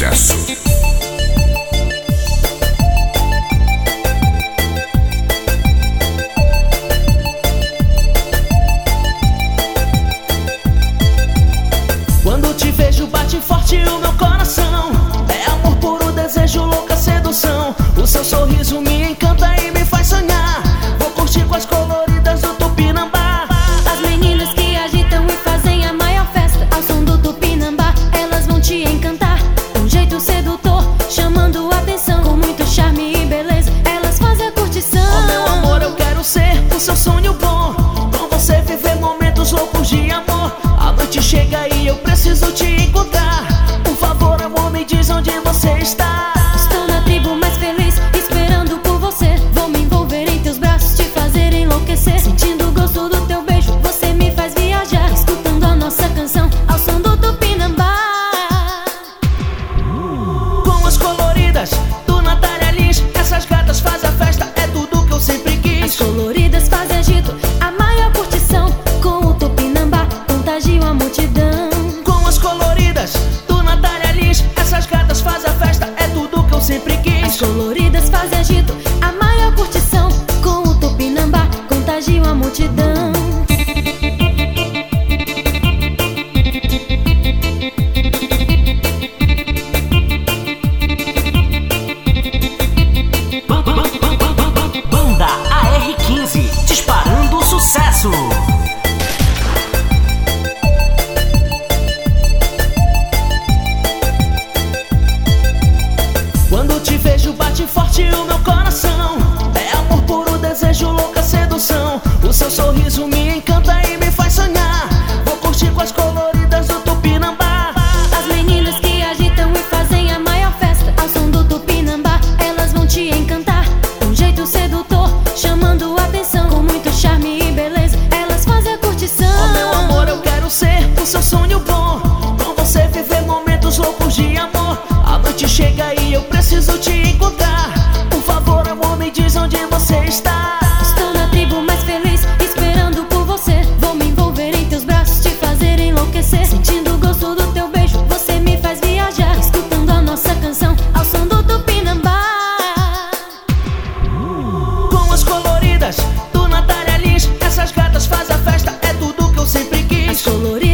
sucesso. Quando te vejo, bate forte o meu coração. É amor puro, desejo, louca sedução. O seu sorriso me encanta coloridas fazem agito, a maior curtição. Com o tupinambá, contagiam a multidão. você viver momentos loucos de amor. A noite chega e eu preciso te encontrar. Por favor, amor, me diz onde você está. Estou na tribo mais feliz, esperando por você. Vou me envolver em teus braços, te fazer enlouquecer. Sentindo o gosto do teu beijo, você me faz viajar. Escutando a nossa canção, ao som do tupinambá. Com as coloridas do Natália Lins, essas gatas fazem a festa, é tudo que eu sempre quis. As coloridas